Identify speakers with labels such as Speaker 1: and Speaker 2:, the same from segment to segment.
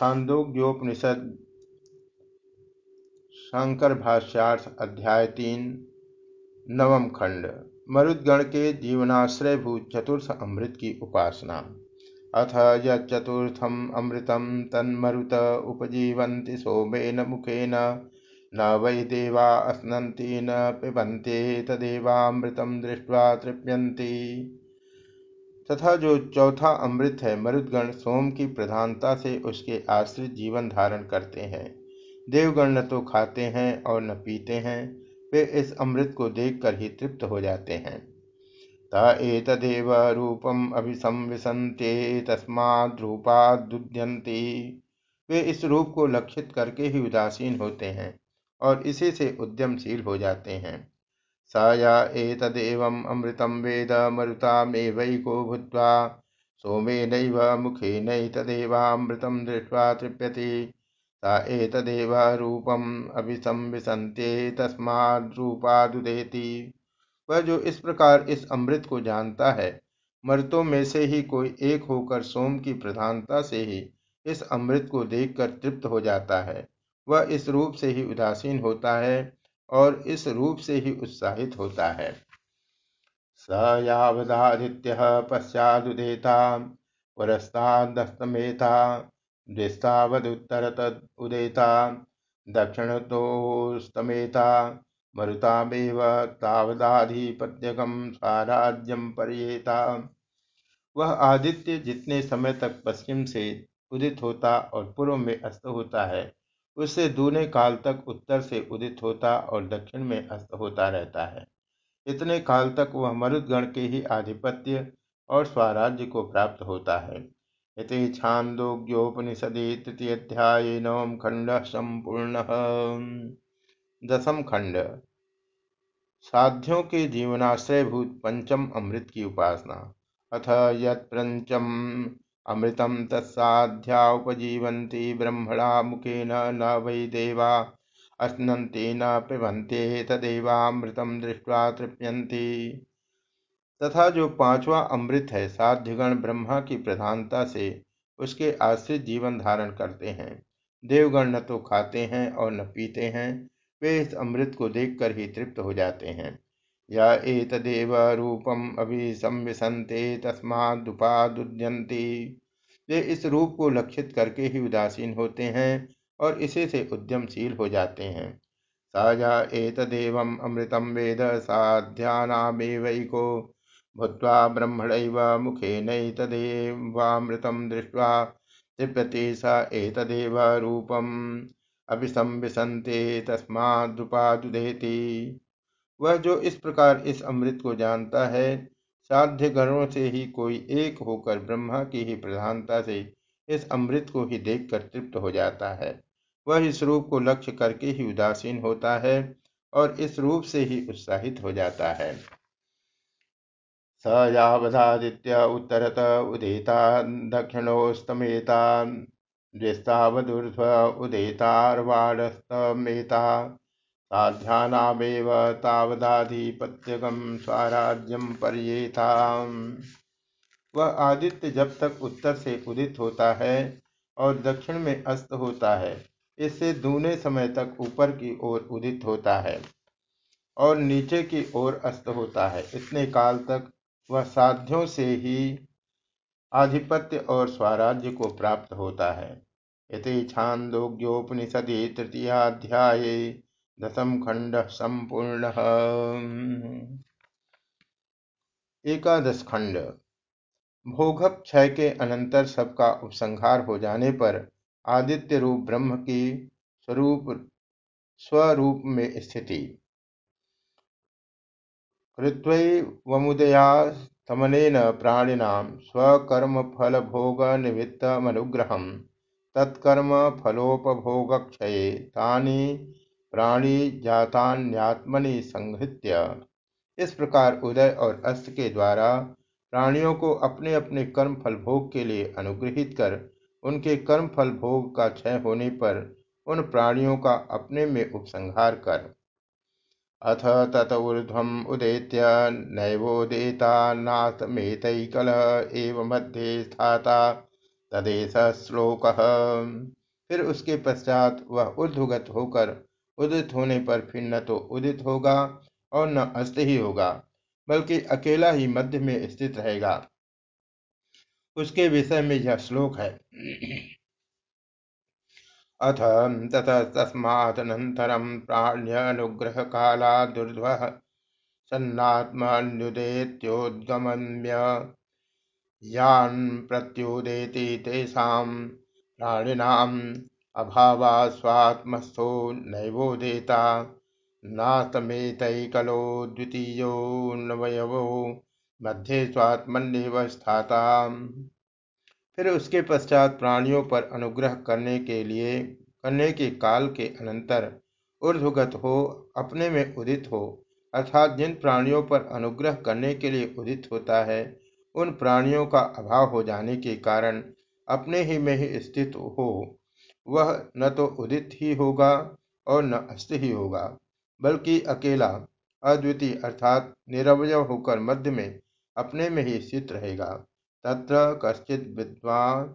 Speaker 1: छांदोग्योपनिषद, शंकर भाष्यार्थ अध्याय तीन, नवम खंड, मरुदगण के जीवनाश्रयभूत चतुर्थ अमृत की उपासना। अथ यथम अमृतम तन्मरुत उपजीवन्ति सोमेन मुखेन। न वै देवा अस्नन्ति न पिबन्ते, तदेवामृतम दृष्ट्वा तृप्यन्ति। तथा जो चौथा अमृत है, मरुदगण सोम की प्रधानता से उसके आश्रित जीवन धारण करते हैं। देवगण न तो खाते हैं और न पीते हैं, वे इस अमृत को देखकर ही तृप्त हो जाते हैं। तदेव रूपम अभिसंविशंते तस्माद्रूपादुद्यंती वे इस रूप को लक्षित करके ही उदासीन होते हैं और इसी से उद्यमशील हो जाते हैं। स या एतदेवम् अमृतं वेद मरुतामेवैको भूत्वा सोमेनैव मुखेनैतदेवामृतं दृष्ट्वा तृप्यति। स एतदेव रूपम् अभिसंविशन्ते वह जो इस प्रकार इस अमृत को जानता है मृतों में से ही कोई एक होकर सोम की प्रधानता से ही इस अमृत को देखकर तृप्त हो जाता है। वह इस रूप से ही उदासीन होता है और इस रूप से ही उत्साहित होता है। स यावदादित्य पश्चादुदेता पुरस्तादस्तमेता दृष्टावदुत्तरत उदेता दक्षिणतोस्तमेता मरुतामेव तावदाधिपत्यगम साराज्यम परियेता वह आदित्य जितने समय तक पश्चिम से उदित होता और पूर्व में अस्त होता है उससे दूने काल तक उत्तर से उदित होता और दक्षिण में अस्त होता रहता है। इतने काल तक वह मरुदगण के ही आधिपत्य और स्वराज्य को प्राप्त होता है। इति छांदोग्योपनिषदि तृतीय अध्याय नवम खंड संपूर्ण दसम खंड। साध्यों के जीवनाश्रयभूत पंचम अमृत की उपासना। अथ यंचम अमृतं तत्साध्या उपजीवन्ति ब्रह्मणा मुखेन न वै देवा, अश्नन्ति न पिबन्ते तदेवामृतं दृष्ट्वा तृप्यन्ति। तथा जो पांचवा अमृत है, साध्यगण ब्रह्मा की प्रधानता से उसके आश्रित जीवन धारण करते हैं। देवगण न तो खाते हैं और न पीते हैं, वे इस अमृत को देखकर ही तृप्त हो जाते हैं। या एतदेव रूपम अभिसंविशन्ते तस्मादुपादुद्यन्ति वे इस रूप को लक्षित करके ही उदासीन होते हैं और इसी से उद्यमशील हो जाते हैं। साजा एतदेवम अमृतम वेद साध्यानामेवैको भूत्वा ब्रह्मणैव मुखेनैतदेवामृतं दृष्ट्वा तृप्यति स एतदेव रूपम अभिसंविशन्ते तस्मादुपादुदेति वह जो इस प्रकार इस अमृत को जानता है, साध्य गणों से ही कोई एक होकर ब्रह्मा की ही प्रधानता से इस अमृत को ही देखकर तृप्त हो जाता है। वह इस रूप को लक्ष्य करके ही उदासीन होता है और इस रूप से ही उत्साहित हो जाता है। स यावदादित्य उत्तरत उदेता दक्षिणोस्तमेता द्विस्तावदूर्ध्व उदेतार्वाडस्तमेता साध्यानामेव तावदाधिपत्यगम स्वराज्यम परियेता वह आदित्य जब तक उत्तर से उदित होता है और दक्षिण में अस्त होता है, इससे दूने समय तक ऊपर की ओर उदित होता है और नीचे की ओर अस्त होता है। इतने काल तक वह साध्यों से ही आधिपत्य और स्वराज्य को प्राप्त होता है। इति छांदोग्योपनिषदि तृतीयाध्याय। दसम खंड संपूर्ण एकादश खंड भोगप क्षय के अनंतर सबका उपसंहार हो जाने पर आदित्य रूप ब्रह्म की स्वरूप स्वरूप में स्थिति। कृत्वमुदया तमनेन प्राणिनाम स्वकर्मफलभोग निमित्तमनुग्रहम् तत्कर्म फलोपभोगक्षये तानि प्राणी जातान्यात्मनि संहृत्य। इस प्रकार उदय और अस्त के द्वारा प्राणियों को अपने अपने कर्म फल भोग के लिए अनुग्रहित कर, उनके कर्म फल भोग का क्षय होने पर उन प्राणियों का अपने में उपसंहार कर। अथ तत ऊर्ध्वम उदेत्य नैवोदेता नाथमेतैकल एव मध्य स्थाता तदेश श्लोक। फिर उसके पश्चात वह ऊर्धगत होकर उदित होने पर फिर न तो उदित होगा और न अस्त ही होगा, बल्कि अकेला ही मध्य में स्थित रहेगा। उसके विषय में यह श्लोक है। अथ ततः तस्मादनन्तरं प्राण्यनुग्रह काला दुर्ध्व सन्नात्मन्युदेत्योद्गमन्य यान् प्रत्युदेति तेषां प्राणिनाम् अभावास्वात्मस्थो नैवोदेता नास्तमेतैकलो द्वितीयोऽन्वयवो मध्य स्वात्मन्यव स्थाता फिर उसके पश्चात प्राणियों पर अनुग्रह करने के लिए, करने के काल के अनंतर ऊर्ध्वगत हो, अपने में उदित हो, अर्थात जिन प्राणियों पर अनुग्रह करने के लिए उदित होता है, उन प्राणियों का अभाव हो जाने के कारण अपने ही में ही स्थित हो। वह न तो उदित ही होगा और न अस्त ही होगा, बल्कि अकेला, अद्वितीय अर्थात निरवय होकर मध्य में अपने में ही स्थित रहेगा। तत्र कश्चित् विद्वान्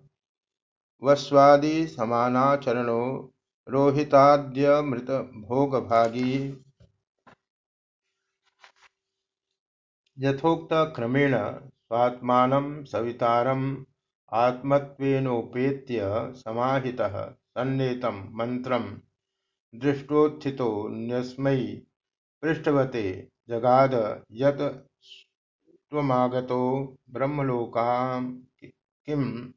Speaker 1: वस्वादि समानाचरणो रोहिताद्यमृतभोगभागी यथोक्तक्रमेण स्वात्मानं सवितारम् आत्मत्वेनोपेत्य समाहितः। सन्नेतं मन्त्रं दृष्टोत्थितोऽन्यस्मै पृष्ठवते। जगाद यत् त्वमागतो ब्रह्मलोकां किं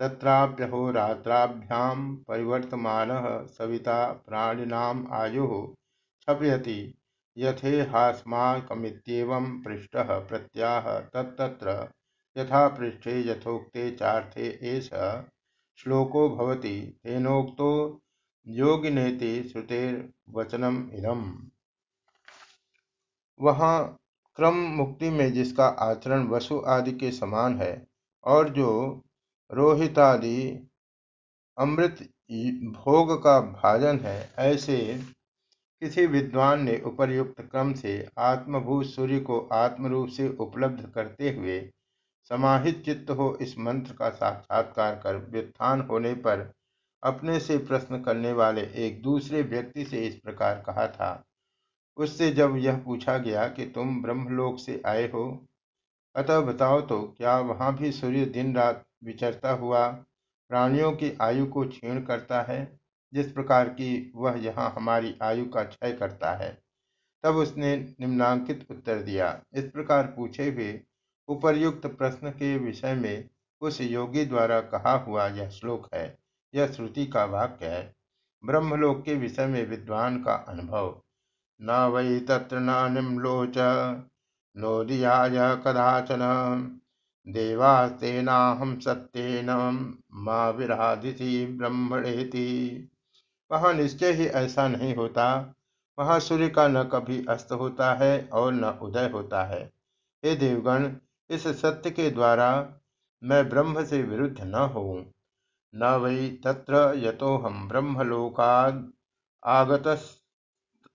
Speaker 1: तत्राप्यहोरात्राभ्यां परिवर्तमानः सविता प्राणिनाम् आयुः क्षपयति। यथेहास्माकमित्येवं पृष्टः प्रत्याह तत्तत्र यथा पृष्ठे यथोक्ते चार्थे एष श्लोको भवति। तेनोक्तो योगिनेति श्रुतेर्वचनम् इदम्। वहाँ क्रम मुक्ति में जिसका आचरण वसु आदि के समान है और जो रोहितादि अमृत भोग का भाजन है, ऐसे किसी विद्वान ने उपर्युक्त क्रम से आत्मभूत सूर्य को आत्मरूप से उपलब्ध करते हुए समाहित चित्त हो इस मंत्र का साक्षात्कार कर व्युत्थान होने पर अपने से प्रश्न करने वाले एक दूसरे व्यक्ति से इस प्रकार कहा था। उससे जब यह पूछा गया कि तुम ब्रह्मलोक से आए हो, अतः बताओ तो क्या वहाँ भी सूर्य दिन रात विचरता हुआ प्राणियों की आयु को क्षीण करता है, जिस प्रकार की वह यहाँ हमारी आयु का क्षय करता है? तब उसने निम्नांकित उत्तर दिया। इस प्रकार पूछे हुए उपर्युक्त प्रश्न के विषय में उस योगी द्वारा कहा हुआ यह श्लोक है, यह श्रुति का वाक्य है। ब्रह्मलोक के विषय में विद्वान का अनुभव। न वै तत्र न निम्लोच नोदियाय कदाचन देवास्तेनाहं सत्येन मा विराधिति ब्रह्मणेति। वहाँ निश्चय ही ऐसा नहीं होता। वहाँ सूर्य का न कभी अस्त होता है और न उदय होता है। हे देवगण इस सत्य के द्वारा मैं ब्रह्म से विरुद्ध न हो न वै तत्र यतो हम ब्रह्मलोकाद आगत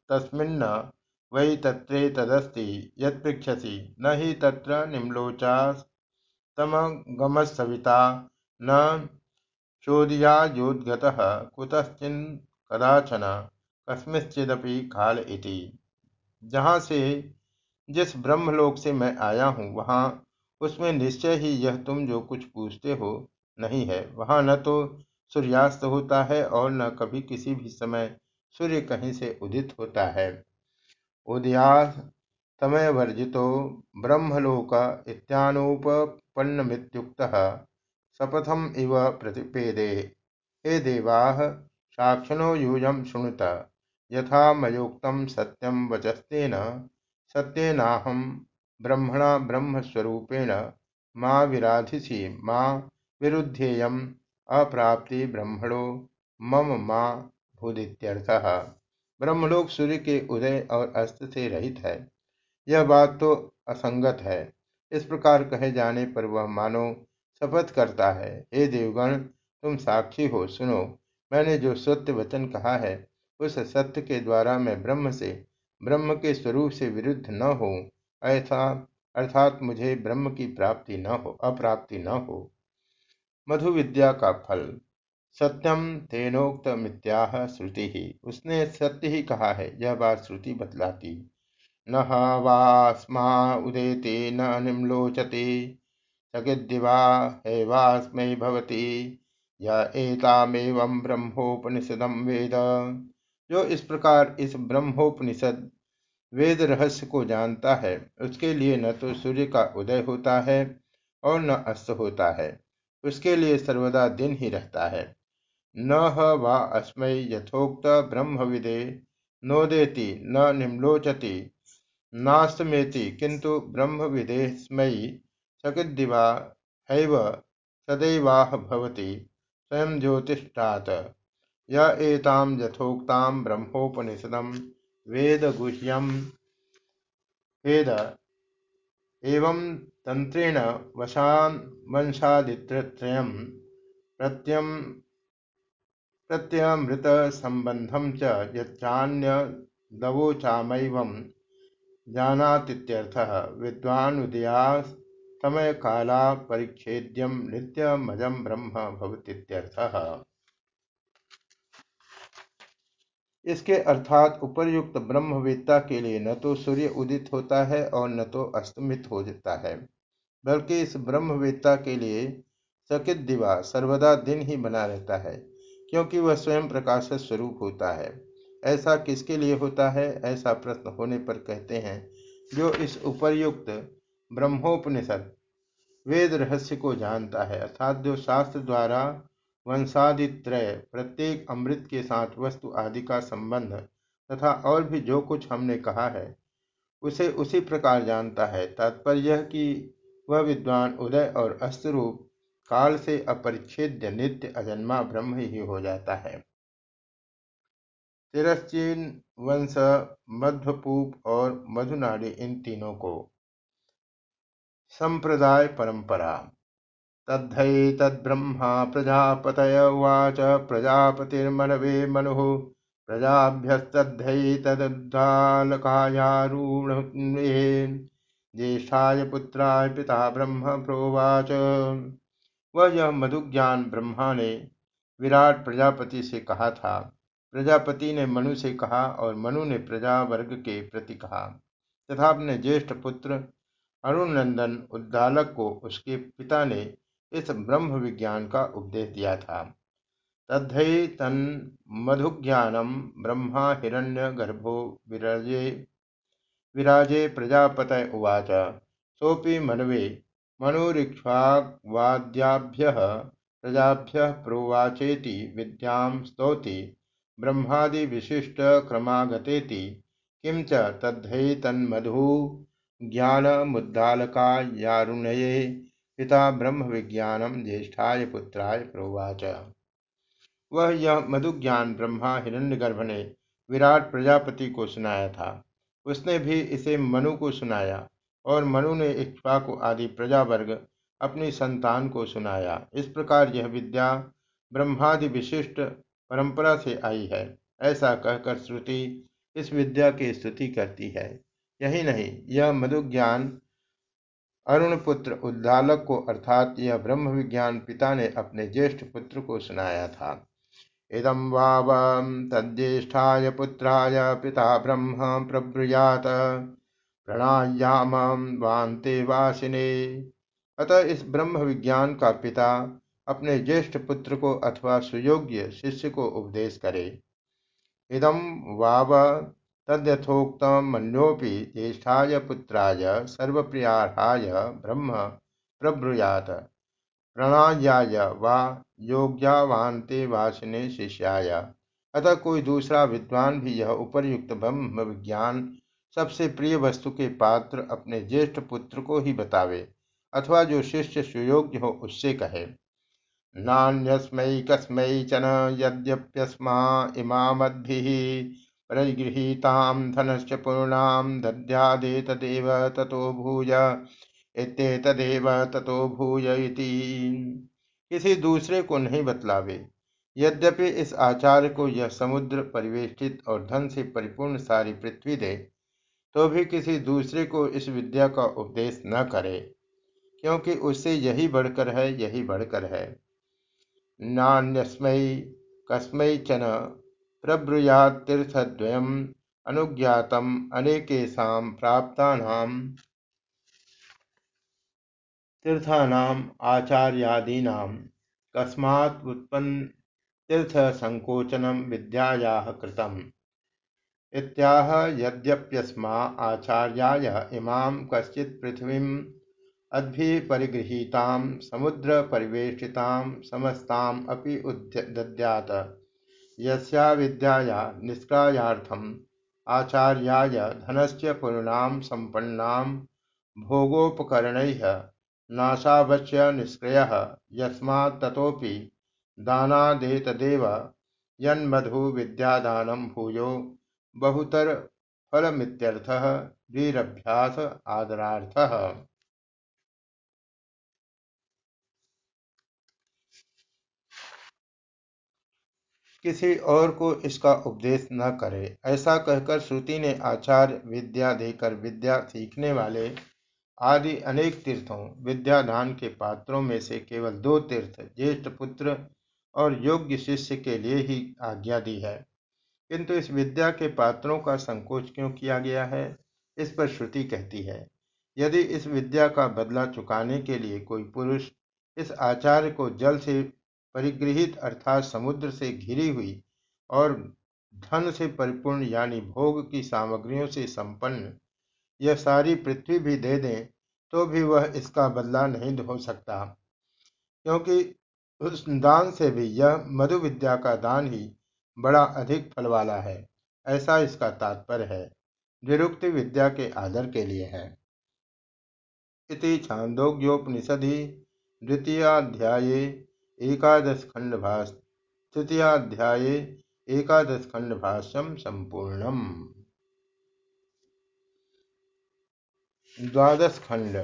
Speaker 1: तस्मिन्न वै तत्रेतदस्ति यत्पृच्छसि न हि तत्र निम्लोचा निम्लोचास्तमगमस्सविता न चोदयायोद्गतः कुतश्चिन् कस्मिश्चिदपि काल इति। जहाँ से जिस ब्रह्मलोक से मैं आया हूँ, वहाँ उसमें निश्चय ही यह तुम जो कुछ पूछते हो नहीं है। वहाँ न तो सूर्यास्त होता है और न कभी किसी भी समय सूर्य कहीं से उदित होता है। उदयास्तमयवर्जितो ब्रह्मलोक इत्यानुपन्नमित्युक्तः शपथम इव प्रतिपेदे। हे देवा, साक्षिणो यूयं शृणुत। यथा मयोक्तं सत्यम वचस्तेन सत्येनाहं ब्रह्मणा ब्रह्मस्वरूपेण मा विराधिसी मा विरुद्धेयम् अप्राप्ति ब्रह्मणो मम मा भूदित्यर्थः। ब्रह्मलोक सूर्य के उदय और अस्त से रहित है। यह बात तो असंगत है। इस प्रकार कहे जाने पर वह मानो शपथ करता है, हे देवगण, तुम साक्षी हो, सुनो, मैंने जो सत्य वचन कहा है, उस सत्य के द्वारा मैं ब्रह्म से ब्रह्म के स्वरूप से विरुद्ध न हो ऐसा अर्थात मुझे ब्रह्म की प्राप्ति न हो, अप्राप्ति न हो। मधु विद्या का फल सत्यम तेनोक्त मित्याह श्रुति। ही उसने सत्य ही कहा है, यह बात श्रुति बतलाती। न वास्मा उदेति, न निम्लोचति। सगिद्दिवा हैवास्मै भवति। य एतामेवं ब्रह्मोपनिषदम वेद। जो इस प्रकार इस ब्रह्मोपनिषद वेद रहस्य को जानता है, उसके लिए न तो सूर्य का उदय होता है और न अस्त होता है। उसके लिए सर्वदा दिन ही रहता है। न वा अस्मै यथोक्त ब्रह्म विदे नोदेति न निम्लोचति नास्तमेति किंतु ब्रह्म विदेस्मयी सकिदिवा हैव सदैवाह भवति, स्वयं ज्योतिष्ठात्। य एतां यथोक्तां ब्रह्मोपनिषदं वेद गुह्यम वेद एवं तंत्रेण वशान वंशादित्रयम् प्रत्यम प्रत्यमृत संबंधम च यच्चान्यदवोचामैवं जानातीत्यर्थः विद्वानुदया समय काला परिच्छेद्यम नित्यमजम ब्रह्म भवतीत्यर्थः। इसके अर्थात उपर्युक्त ब्रह्मवेत्ता के लिए न तो सूर्य उदित होता है और न तो अस्तमित हो जाता है, बल्कि इस ब्रह्मवेत्ता के लिए सकित दिवा सर्वदा दिन ही बना रहता है, क्योंकि वह स्वयं प्रकाश स्वरूप होता है। ऐसा किसके लिए होता है? ऐसा प्रश्न होने पर कहते हैं, जो इस उपर्युक्त ब्रह्मोपनिषद वेद रहस्य को जानता है, अर्थात जो शास्त्र द्वारा वंशादित्रय, प्रत्येक अमृत के साथ वस्तु आदि का संबंध तथा और भी जो कुछ हमने कहा है, उसे उसी प्रकार जानता है। तात्पर्य यह कि वह विद्वान उदय और रूप काल से अपरिच्छेद्य नित्य अजन्मा ब्रह्म ही हो जाता है। तिरश्चीन वंश, मध्वपूप और मधुनाड़ी इन तीनों को संप्रदाय परंपरा तद्धैतद्ब्रह्मा प्रजापतय उवाच। प्रजापतिर्मनवे मनुः। प्रजाभ्यस्तद्धैतदुद्दालकायारूढे ज्येष्ठाय पुत्राय पिता ब्रह्म प्रोवाच। वह यह मधुज्ञान ब्रह्मा ने विराट प्रजापति से कहा था। प्रजापति ने मनु से कहा और मनु ने प्रजा वर्ग के प्रति कहा। तथा अपने ज्येष्ठ पुत्र अरुणनंदन उद्दालक को उसके पिता ने इस ब्रह्म विज्ञान का उपदेश दिया था। तद्धि तन मधुज्ञानम ब्रह्मा हिरण्य गर्भो विराजे विराजे प्रजापत उवाच। सोपि मनवे मनुरीक्ष्वाद्याभ्य प्रजाभ्य प्रोवाचेति विद्या स्तौति ब्रह्मादि विशिष्ट क्रमागतेति किं च तद्धैतन्मधु ज्ञानमुद्दालकायारुणये पिता ब्रह्म विज्ञानम ज्येष्ठाय पुत्राय प्रोवाच। वह यह मधु ज्ञान ब्रह्मा हिरण्यगर्भ ने विराट प्रजापति को सुनाया था। उसने भी इसे मनु को सुनाया और मनु ने इक्ष्वाकु आदि प्रजा वर्ग अपनी संतान को सुनाया। इस प्रकार यह विद्या ब्रह्मादि विशिष्ट परंपरा से आई है, ऐसा कहकर श्रुति इस विद्या की स्तुति करती है। यही नहीं, यह मधु अरुण पुत्र उद्दालक को अर्थात यह ब्रह्म विज्ञान पिता ने अपने ज्येष्ठ पुत्र को सुनाया था। इदम वाव तज्ज्येष्ठाय पुत्राय पिता ब्रह्म प्रब्रुयात। प्रणायाम वान्ते वासिने। अतः इस ब्रह्म विज्ञान का पिता अपने ज्येष्ठ पुत्र को अथवा सुयोग्य शिष्य को उपदेश करे। इदम वाव तद्यथोक्तमन्योऽपि ज्येष्ठाय पुत्राय सर्वप्रियार्हाय ब्रह्म प्रब्रूयात। प्रणायाय वा योग्यावान्ते वासिने शिष्याय। अतः कोई दूसरा विद्वान भी यह उपर्युक्त ब्रह्म विज्ञान सबसे प्रिय वस्तु के पात्र अपने ज्येष्ठ पुत्र को ही बतावे, अथवा जो शिष्य सुयोग्य हो उससे कहे। नान्यस्मै कस्मै च न यद्यप्यस्मा इमामद्भिः परिगृहीतां धनश्च पूर्णां दद्यादेतदेव ततो भूय इत्येतदेव ततो भूय इति। किसी दूसरे को नहीं बतलावे। यद्यपि इस आचार्य को यह समुद्र परिवेष्टित और धन से परिपूर्ण सारी पृथ्वी दे तो भी किसी दूसरे को इस विद्या का उपदेश न करे, क्योंकि उससे यही बढ़कर है, यही बढ़कर है। नान्यस्मै कस्मैचन प्रब्रूयात्तीर्थद्वयम् अनुज्ञातम् अनेकेषां प्राप्तानां तीर्थानाम् आचार्यादीनां कस्मात् उत्पन्न तीर्थसङ्कोचनं विद्यायाः कृतम्। इत्याह यद्यप्यस्मा आचार्याय इमां कश्चित् पृथिवीम् अद्भिपरिगृहीतां समुद्रपरिवेष्टितां समस्ताम् अपि दद्यात्। यस्या विद्याया निष्क्रायार्थम् आचार्याय धनस्य पूर्णां सम्पन्नां भोगोपकरणैः नाशावश्य निष्क्रियः। यस्मात् ततोऽपि दानादेतदेव यन्मधु विद्यादानं भूयो बहुतर फलमित्यर्थः वीरभ्यास आदरार्थः। किसी और को इसका उपदेश न करे। ऐसा कहकर श्रुति ने आचार्य विद्या देकर विद्या सीखने वाले आदि अनेक तीर्थों, विद्यादान के पात्रों में से केवल दो तीर्थ, ज्येष्ठ पुत्र और योग्य शिष्य के लिए ही आज्ञा दी है। किंतु इस विद्या के पात्रों का संकोच क्यों किया गया है? इस पर श्रुति कहती है, यदि इस विद्या का बदला चुकाने के लिए कोई पुरुष इस आचार्य को जल से परिगृहित अर्थात समुद्र से घिरी हुई और धन से परिपूर्ण यानी भोग की सामग्रियों से संपन्न यह सारी पृथ्वी भी दे दें तो भी वह इसका बदला नहीं हो सकता। क्योंकि उस दान से भी यह मधु विद्या का दान ही बड़ा अधिक फल वाला है, ऐसा इसका तात्पर्य है। निरुक्ति विद्या के आदर के लिए है। इति छांदोग्योपनिषदि द्वितीयाध्याये एकादश खंड भाष तृतीयाध्याये एकादश खंड भाष्यम संपूर्णम द्वादश खंड